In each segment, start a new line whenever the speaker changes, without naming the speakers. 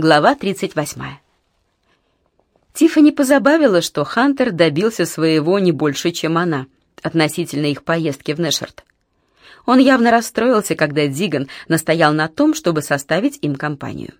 Глава 38. Тиффани позабавила, что Хантер добился своего не больше, чем она, относительно их поездки в Нэшерт. Он явно расстроился, когда Диган настоял на том, чтобы составить им компанию.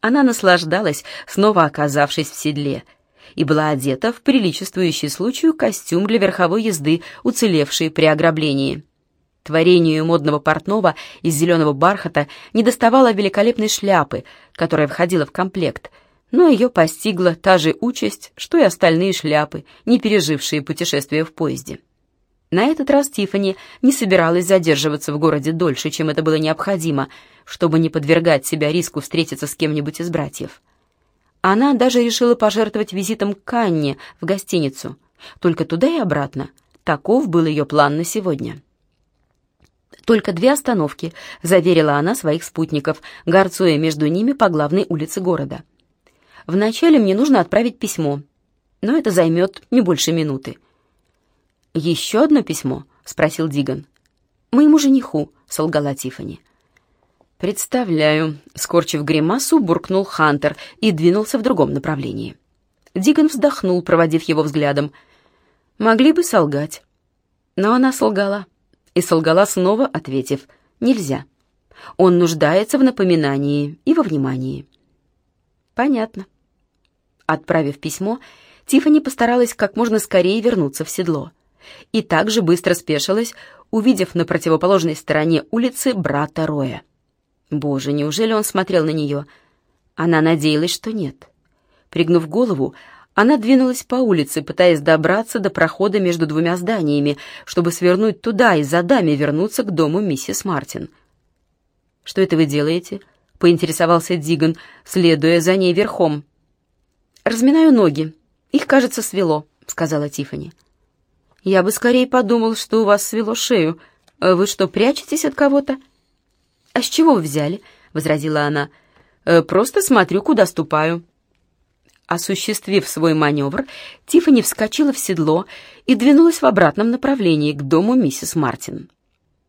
Она наслаждалась, снова оказавшись в седле, и была одета в приличествующий случаю костюм для верховой езды, уцелевший при ограблении. Творению модного портного из зеленого бархата не доставало великолепной шляпы, которая входила в комплект, но ее постигла та же участь, что и остальные шляпы, не пережившие путешествие в поезде. На этот раз Тифани не собиралась задерживаться в городе дольше, чем это было необходимо, чтобы не подвергать себя риску встретиться с кем-нибудь из братьев. Она даже решила пожертвовать визитом к Анне в гостиницу, только туда и обратно. Таков был ее план на сегодня. Только две остановки, заверила она своих спутников, горцуя между ними по главной улице города. Вначале мне нужно отправить письмо, но это займет не больше минуты. «Еще одно письмо?» — спросил Диган. «Моему жениху», — солгала Тифани. «Представляю», — скорчив гримасу, буркнул Хантер и двинулся в другом направлении. Диган вздохнул, проводив его взглядом. «Могли бы солгать». Но она солгала и солгала снова, ответив «нельзя». Он нуждается в напоминании и во внимании. Понятно. Отправив письмо, Тифани постаралась как можно скорее вернуться в седло. И также быстро спешилась, увидев на противоположной стороне улицы брата Роя. Боже, неужели он смотрел на нее? Она надеялась, что нет. Пригнув голову, она двинулась по улице, пытаясь добраться до прохода между двумя зданиями, чтобы свернуть туда и за даме вернуться к дому миссис Мартин. «Что это вы делаете?» — поинтересовался Диган, следуя за ней верхом. «Разминаю ноги. Их, кажется, свело», — сказала Тифани. «Я бы скорее подумал, что у вас свело шею. Вы что, прячетесь от кого-то?» «А с чего вы взяли?» — возразила она. «Э, «Просто смотрю, куда ступаю». Осуществив свой маневр, Тиффани вскочила в седло и двинулась в обратном направлении к дому миссис Мартин.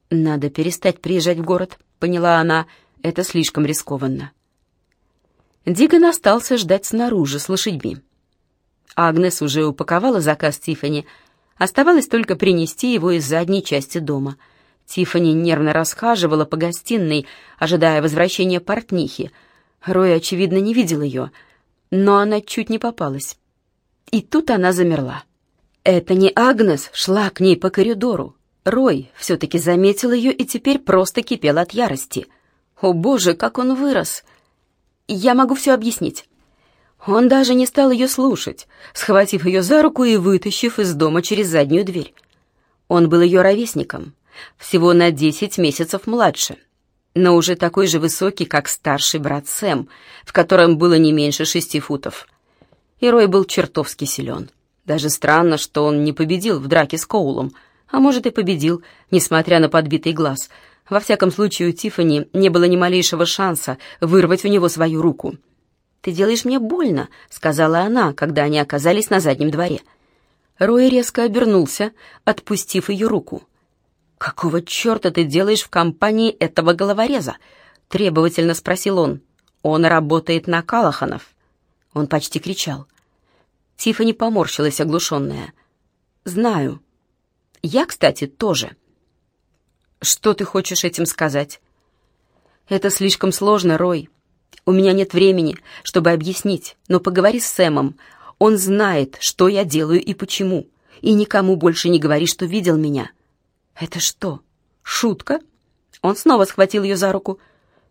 «Надо перестать приезжать в город», — поняла она, — «это слишком рискованно». Диган остался ждать снаружи с лошадьми. Агнес уже упаковала заказ Тиффани, оставалось только принести его из задней части дома. Тиффани нервно расхаживала по гостиной, ожидая возвращения портнихи. Рой, очевидно, не видел ее — но она чуть не попалась. И тут она замерла. Это не Агнес шла к ней по коридору. Рой все-таки заметил ее и теперь просто кипел от ярости. О боже, как он вырос! Я могу все объяснить. Он даже не стал ее слушать, схватив ее за руку и вытащив из дома через заднюю дверь. Он был ее ровесником, всего на десять месяцев младше но уже такой же высокий, как старший брат Сэм, в котором было не меньше шести футов. И Рой был чертовски силен. Даже странно, что он не победил в драке с Коулом, а может и победил, несмотря на подбитый глаз. Во всяком случае, у Тиффани не было ни малейшего шанса вырвать у него свою руку. «Ты делаешь мне больно», — сказала она, когда они оказались на заднем дворе. Рой резко обернулся, отпустив ее руку. «Какого черта ты делаешь в компании этого головореза?» — требовательно спросил он. «Он работает на Калаханов». Он почти кричал. Тиффани поморщилась, оглушенная. «Знаю. Я, кстати, тоже». «Что ты хочешь этим сказать?» «Это слишком сложно, Рой. У меня нет времени, чтобы объяснить, но поговори с Сэмом. Он знает, что я делаю и почему. И никому больше не говори, что видел меня. «Это что, шутка?» Он снова схватил ее за руку.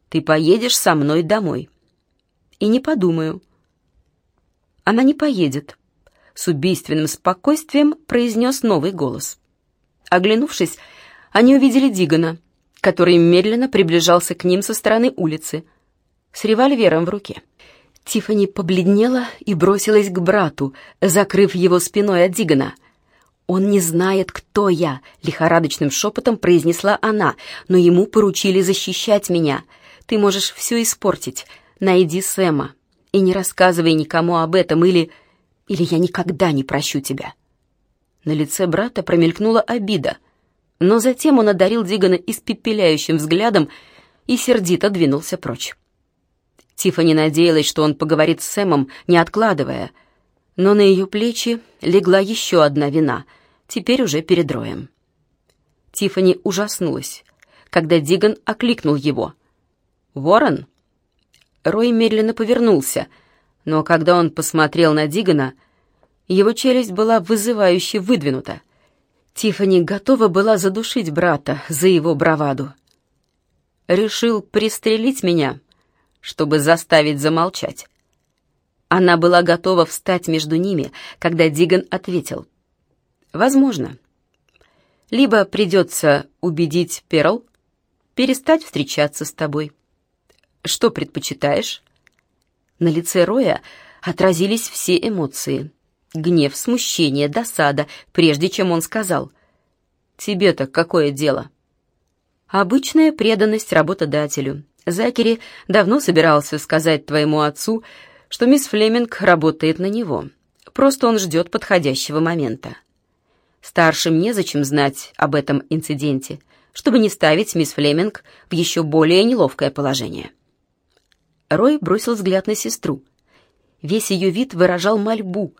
«Ты поедешь со мной домой». «И не подумаю». «Она не поедет», — с убийственным спокойствием произнес новый голос. Оглянувшись, они увидели Дигана, который медленно приближался к ним со стороны улицы, с револьвером в руке. Тифани побледнела и бросилась к брату, закрыв его спиной от Дигана. «Он не знает, кто я», — лихорадочным шепотом произнесла она, «но ему поручили защищать меня. Ты можешь все испортить. Найди Сэма и не рассказывай никому об этом, или... или я никогда не прощу тебя». На лице брата промелькнула обида, но затем он одарил Дигана испепеляющим взглядом и сердито двинулся прочь. Тиффани надеялась, что он поговорит с Сэмом, не откладывая. Но на ее плечи легла еще одна вина, теперь уже перед Роем. Тиффани ужаснулась, когда Диган окликнул его. «Ворон?» Рой медленно повернулся, но когда он посмотрел на Дигана, его челюсть была вызывающе выдвинута. Тиффани готова была задушить брата за его браваду. «Решил пристрелить меня?» чтобы заставить замолчать. Она была готова встать между ними, когда Диган ответил. «Возможно. Либо придется убедить Перл перестать встречаться с тобой. Что предпочитаешь?» На лице Роя отразились все эмоции. Гнев, смущение, досада, прежде чем он сказал. «Тебе-то какое дело?» «Обычная преданность работодателю. Закери давно собирался сказать твоему отцу, что мисс Флеминг работает на него. Просто он ждет подходящего момента. Старшим незачем знать об этом инциденте, чтобы не ставить мисс Флеминг в еще более неловкое положение. Рой бросил взгляд на сестру. Весь ее вид выражал мольбу.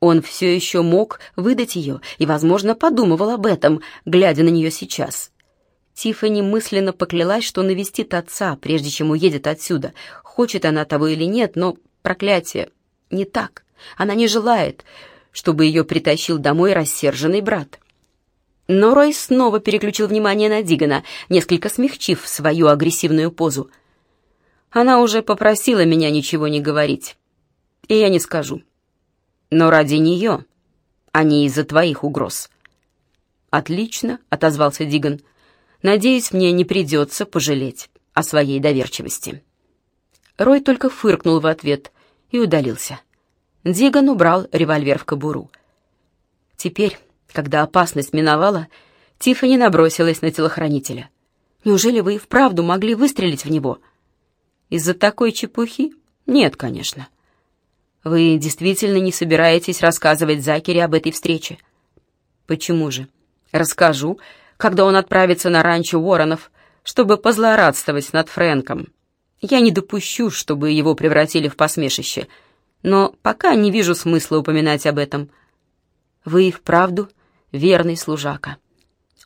Он все еще мог выдать ее и, возможно, подумывал об этом, глядя на нее сейчас. Тиффани мысленно поклялась, что навестит отца, прежде чем уедет отсюда. Хочет она того или нет, но, проклятие, не так. Она не желает, чтобы ее притащил домой рассерженный брат. Но Рой снова переключил внимание на Дигана, несколько смягчив свою агрессивную позу. Она уже попросила меня ничего не говорить. И я не скажу. Но ради нее, а не из-за твоих угроз. «Отлично», — отозвался Диган. Надеюсь, мне не придется пожалеть о своей доверчивости». Рой только фыркнул в ответ и удалился. Диган убрал револьвер в кобуру. Теперь, когда опасность миновала, Тиффани набросилась на телохранителя. «Неужели вы и вправду могли выстрелить в него?» «Из-за такой чепухи? Нет, конечно». «Вы действительно не собираетесь рассказывать Закере об этой встрече?» «Почему же?» «Расскажу, когда он отправится на ранчо Уорренов, чтобы позлорадствовать над Фрэнком. Я не допущу, чтобы его превратили в посмешище, но пока не вижу смысла упоминать об этом. Вы и вправду верный служака.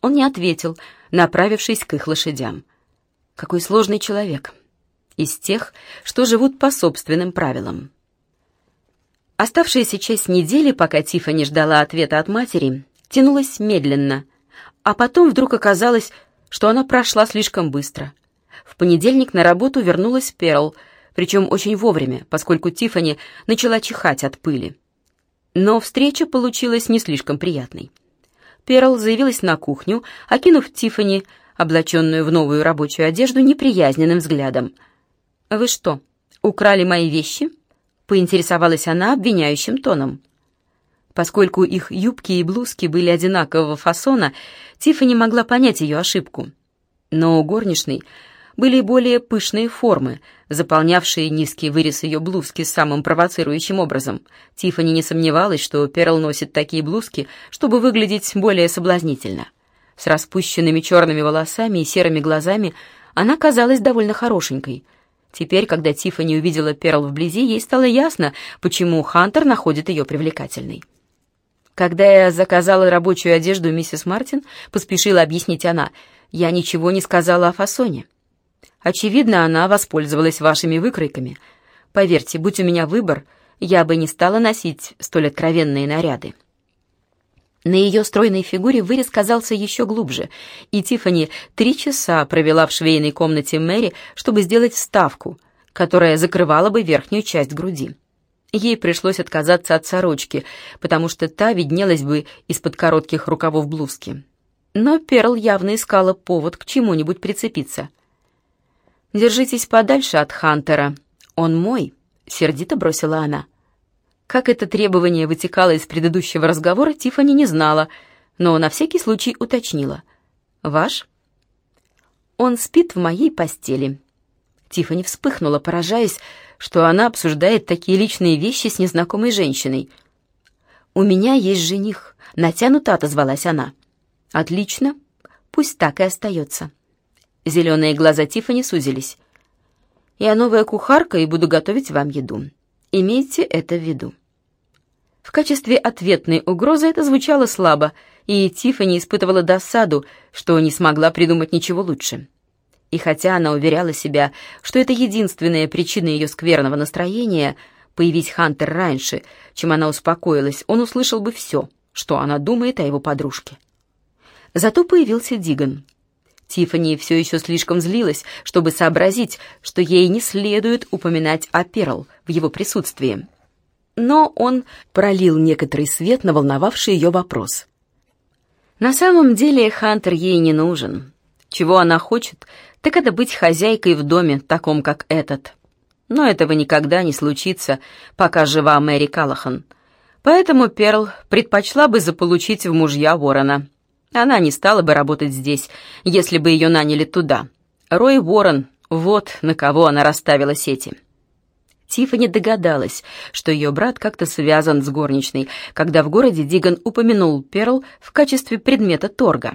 Он не ответил, направившись к их лошадям. Какой сложный человек. Из тех, что живут по собственным правилам. Оставшаяся часть недели, пока Тиффани ждала ответа от матери, тянулась медленно — а потом вдруг оказалось, что она прошла слишком быстро. В понедельник на работу вернулась Перл, причем очень вовремя, поскольку Тифани начала чихать от пыли. Но встреча получилась не слишком приятной. Перл заявилась на кухню, окинув Тифани, облаченную в новую рабочую одежду, неприязненным взглядом. «Вы что, украли мои вещи?» — поинтересовалась она обвиняющим тоном. Поскольку их юбки и блузки были одинакового фасона, Тиффани могла понять ее ошибку. Но у горничной были более пышные формы, заполнявшие низкий вырез ее блузки самым провоцирующим образом. Тиффани не сомневалась, что Перл носит такие блузки, чтобы выглядеть более соблазнительно. С распущенными черными волосами и серыми глазами она казалась довольно хорошенькой. Теперь, когда Тиффани увидела Перл вблизи, ей стало ясно, почему Хантер находит ее привлекательной. Когда я заказала рабочую одежду миссис Мартин, поспешила объяснить она, я ничего не сказала о фасоне. Очевидно, она воспользовалась вашими выкройками. Поверьте, будь у меня выбор, я бы не стала носить столь откровенные наряды. На ее стройной фигуре вырез казался еще глубже, и Тиффани три часа провела в швейной комнате Мэри, чтобы сделать вставку, которая закрывала бы верхнюю часть груди. Ей пришлось отказаться от сорочки, потому что та виднелась бы из-под коротких рукавов блузки. Но Перл явно искала повод к чему-нибудь прицепиться. «Держитесь подальше от Хантера. Он мой», — сердито бросила она. Как это требование вытекало из предыдущего разговора, Тиффани не знала, но на всякий случай уточнила. «Ваш?» «Он спит в моей постели». Тиффани вспыхнула, поражаясь, что она обсуждает такие личные вещи с незнакомой женщиной. «У меня есть жених», — натянуто отозвалась она. «Отлично, пусть так и остается». Зеленые глаза Тиффани сузились. Я новая кухарка и буду готовить вам еду. Имейте это в виду». В качестве ответной угрозы это звучало слабо, и Тиффани испытывала досаду, что не смогла придумать ничего лучше. И хотя она уверяла себя, что это единственная причина ее скверного настроения, появить Хантер раньше, чем она успокоилась, он услышал бы все, что она думает о его подружке. Зато появился Диган. Тиффани все еще слишком злилась, чтобы сообразить, что ей не следует упоминать о Перл в его присутствии. Но он пролил некоторый свет на волновавший ее вопрос. На самом деле Хантер ей не нужен. Чего она хочет, так это быть хозяйкой в доме, таком как этот. Но этого никогда не случится, пока жива Мэри Калахан. Поэтому Перл предпочла бы заполучить в мужья Ворона. Она не стала бы работать здесь, если бы ее наняли туда. Рой Ворон, вот на кого она расставила сети. Тиффани догадалась, что ее брат как-то связан с горничной, когда в городе Диган упомянул Перл в качестве предмета торга.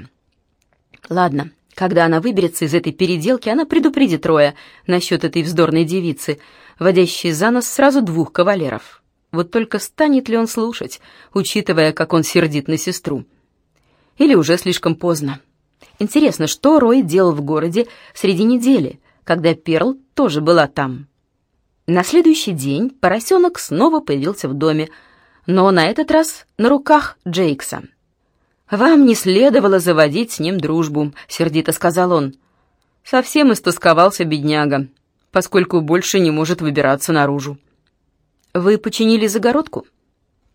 Ладно, когда она выберется из этой переделки, она предупредит Роя насчет этой вздорной девицы, водящей за нос сразу двух кавалеров. Вот только станет ли он слушать, учитывая, как он сердит на сестру? Или уже слишком поздно. Интересно, что Рой делал в городе среди недели, когда Перл тоже была там? На следующий день поросенок снова появился в доме, но на этот раз на руках Джейкса. «Вам не следовало заводить с ним дружбу», — сердито сказал он. Совсем истосковался бедняга, поскольку больше не может выбираться наружу. «Вы починили загородку?»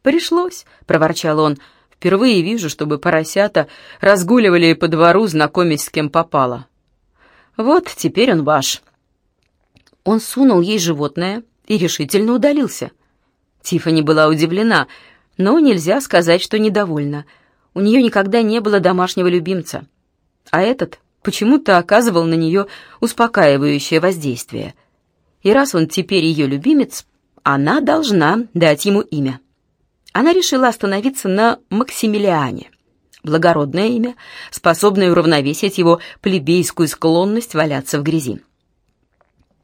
«Пришлось», — проворчал он, — Впервые вижу, чтобы поросята разгуливали по двору, знакомясь с кем попало. Вот теперь он ваш». Он сунул ей животное и решительно удалился. Тиффани была удивлена, но нельзя сказать, что недовольна. У нее никогда не было домашнего любимца. А этот почему-то оказывал на нее успокаивающее воздействие. И раз он теперь ее любимец, она должна дать ему имя она решила остановиться на Максимилиане. Благородное имя, способное уравновесить его плебейскую склонность валяться в грязи.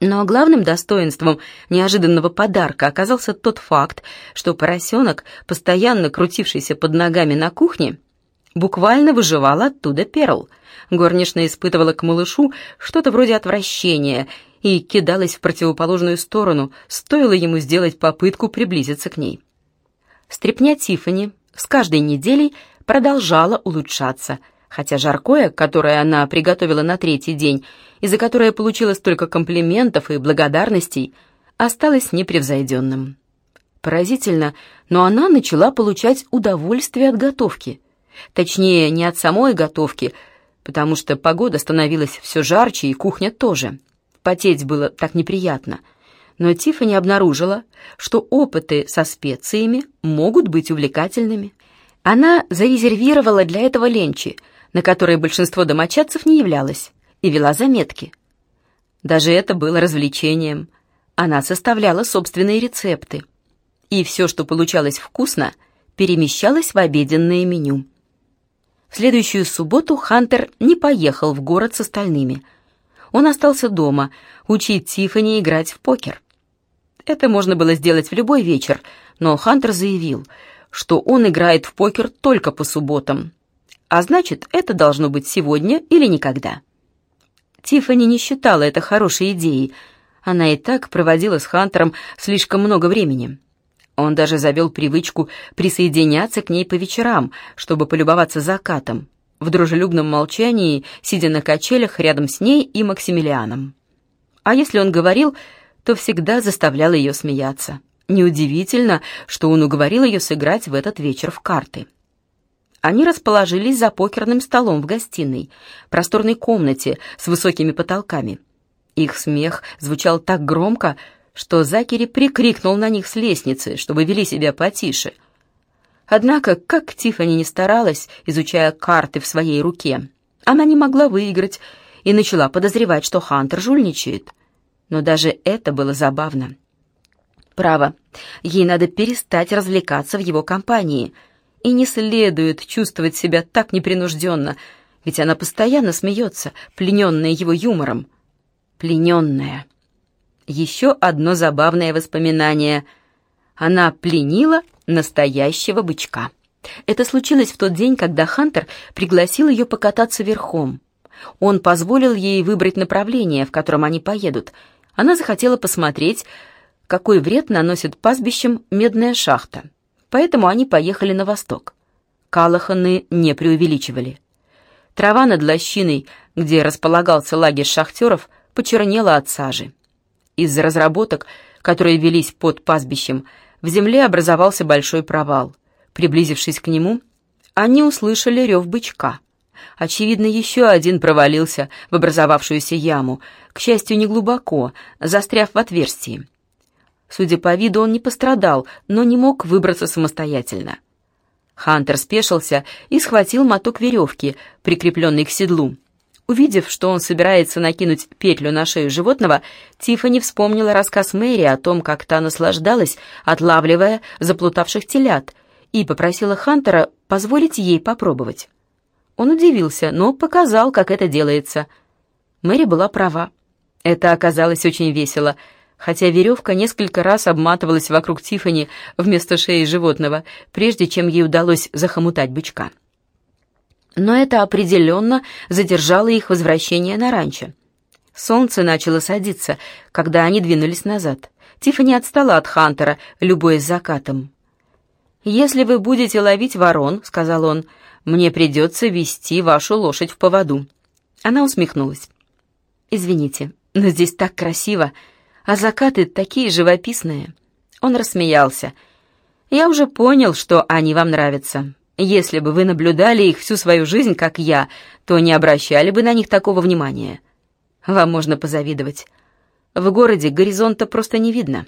Но главным достоинством неожиданного подарка оказался тот факт, что поросенок, постоянно крутившийся под ногами на кухне, буквально выживал оттуда перл. Горничная испытывала к малышу что-то вроде отвращения и кидалась в противоположную сторону, стоило ему сделать попытку приблизиться к ней. Стрепня Тифани с каждой неделей продолжала улучшаться, хотя жаркое, которое она приготовила на третий день, и за которое получила столько комплиментов и благодарностей, осталось непревзойденным. Поразительно, но она начала получать удовольствие от готовки. Точнее, не от самой готовки, потому что погода становилась все жарче, и кухня тоже. Потеть было так неприятно — но Тиффани обнаружила, что опыты со специями могут быть увлекательными. Она зарезервировала для этого ленчи, на которые большинство домочадцев не являлось, и вела заметки. Даже это было развлечением. Она составляла собственные рецепты. И все, что получалось вкусно, перемещалось в обеденное меню. В следующую субботу Хантер не поехал в город с остальными. Он остался дома, учить Тиффани играть в покер. Это можно было сделать в любой вечер, но Хантер заявил, что он играет в покер только по субботам. А значит, это должно быть сегодня или никогда. Тиффани не считала это хорошей идеей. Она и так проводила с Хантером слишком много времени. Он даже завел привычку присоединяться к ней по вечерам, чтобы полюбоваться закатом, в дружелюбном молчании, сидя на качелях рядом с ней и Максимилианом. А если он говорил, то всегда заставлял ее смеяться. Неудивительно, что он уговорил ее сыграть в этот вечер в карты. Они расположились за покерным столом в гостиной, просторной комнате с высокими потолками. Их смех звучал так громко, что Закери прикрикнул на них с лестницы, чтобы вели себя потише. Однако, как Тиффани не старалась, изучая карты в своей руке, она не могла выиграть и начала подозревать, что Хантер жульничает но даже это было забавно. Право, ей надо перестать развлекаться в его компании, и не следует чувствовать себя так непринужденно, ведь она постоянно смеется, плененная его юмором. Плененная. еще одно забавное воспоминание. Она пленила настоящего бычка. Это случилось в тот день, когда Хантер пригласил ее покататься верхом. Он позволил ей выбрать направление, в котором они поедут. Она захотела посмотреть, какой вред наносит пастбищам медная шахта. Поэтому они поехали на восток. Калаханы не преувеличивали. Трава над лощиной, где располагался лагерь шахтеров, почернела от сажи. Из-за разработок, которые велись под пастбищем, в земле образовался большой провал. Приблизившись к нему, они услышали рев бычка. Очевидно, еще один провалился в образовавшуюся яму, к счастью, не глубоко, застряв в отверстии. Судя по виду, он не пострадал, но не мог выбраться самостоятельно. Хантер спешился и схватил моток веревки, прикрепленный к седлу. Увидев, что он собирается накинуть петлю на шею животного, Тиффани вспомнила рассказ Мэри о том, как та наслаждалась, отлавливая заплутавших телят, и попросила Хантера позволить ей попробовать. Он удивился, но показал, как это делается. Мэри была права. Это оказалось очень весело, хотя веревка несколько раз обматывалась вокруг Тифани вместо шеи животного, прежде чем ей удалось захомутать бычка. Но это определенно задержало их возвращение на ранчо. Солнце начало садиться, когда они двинулись назад. Тифани отстала от Хантера, любуясь закатом. «Если вы будете ловить ворон», — сказал он, — «мне придется вести вашу лошадь в поводу». Она усмехнулась. «Извините, но здесь так красиво, а закаты такие живописные». Он рассмеялся. «Я уже понял, что они вам нравятся. Если бы вы наблюдали их всю свою жизнь, как я, то не обращали бы на них такого внимания. Вам можно позавидовать. В городе горизонта просто не видно.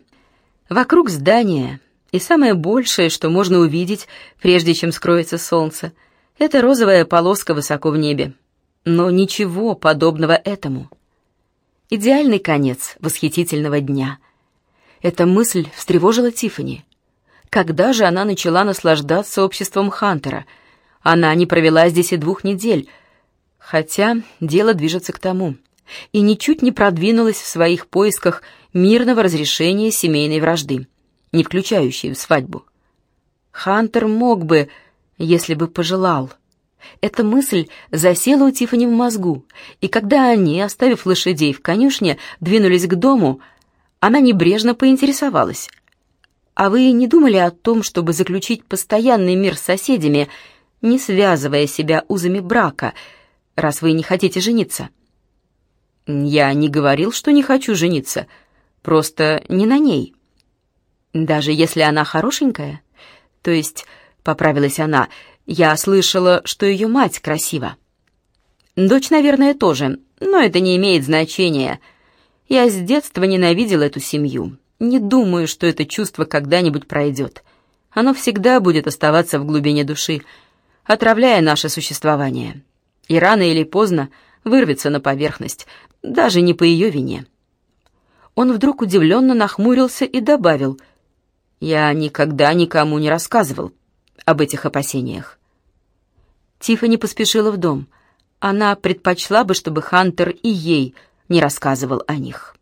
Вокруг здания, и самое большее, что можно увидеть, прежде чем скроется солнце, это розовая полоска высоко в небе. Но ничего подобного этому. Идеальный конец восхитительного дня. Эта мысль встревожила Тифани. Когда же она начала наслаждаться обществом Хантера? Она не провела здесь и двух недель, хотя дело движется к тому, и ничуть не продвинулась в своих поисках мирного разрешения семейной вражды не включающие в свадьбу. Хантер мог бы, если бы пожелал. Эта мысль засела у Тифани в мозгу, и когда они, оставив лошадей в конюшне, двинулись к дому, она небрежно поинтересовалась. «А вы не думали о том, чтобы заключить постоянный мир с соседями, не связывая себя узами брака, раз вы не хотите жениться?» «Я не говорил, что не хочу жениться, просто не на ней». Даже если она хорошенькая? То есть, поправилась она, я слышала, что ее мать красива. Дочь, наверное, тоже, но это не имеет значения. Я с детства ненавидела эту семью. Не думаю, что это чувство когда-нибудь пройдет. Оно всегда будет оставаться в глубине души, отравляя наше существование. И рано или поздно вырвется на поверхность, даже не по ее вине. Он вдруг удивленно нахмурился и добавил — я никогда никому не рассказывал об этих опасениях. Тиффани поспешила в дом. Она предпочла бы, чтобы Хантер и ей не рассказывал о них.